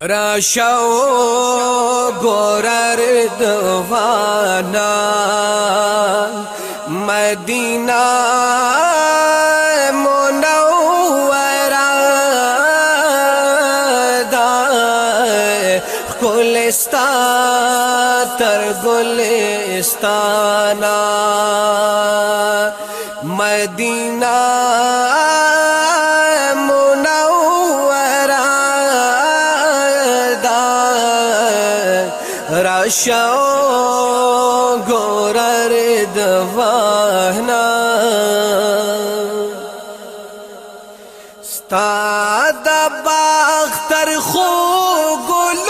راشو گورر دوانا مدینہ منورہ دا گلستان تر گلستانہ مدینہ راشو گورر دوانا ستا د باختر خو گلونو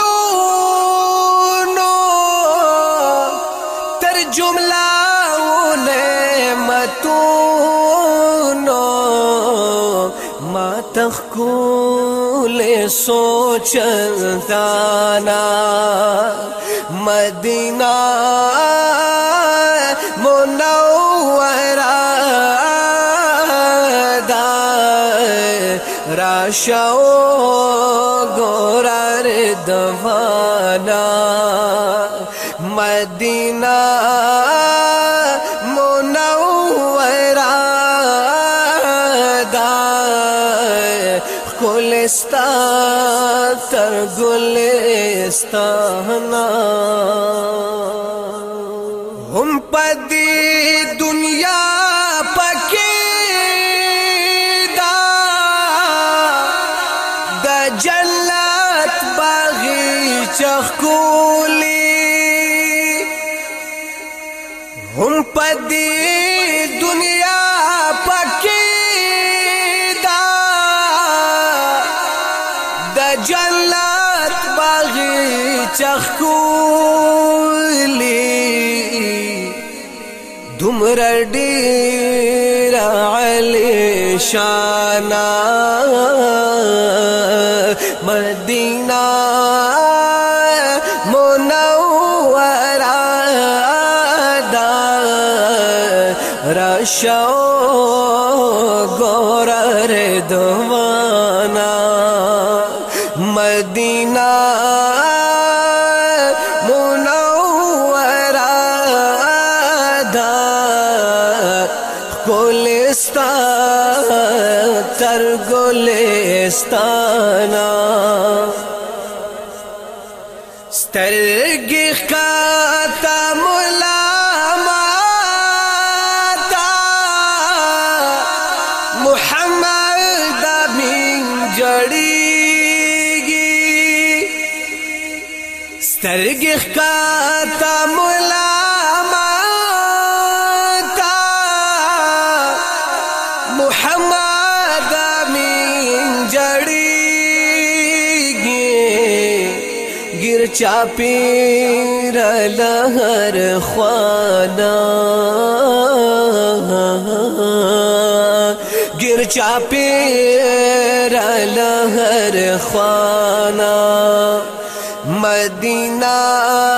تر جملہ نعمتو نو تخکول سوچ دانا مدینہ منورہ دا راشو گورر دوانا مدینہ منورہ گلستان تر گلستان ہم پدی دنیا پکی دا دا جلت باغی چخکولی۔ ہم پدی جنت باغی چخکولی دمر ڈیر علی شانا. مدینہ منورہ دا. رشو گلستان تر گلستانا سترگی خاتا ملا ماتا محمد من جڑی گی سترگی خاتا ملا محمد من جڑی گر لہر خوانا۔ گر چاپیر لہر خوانا۔ مدینہ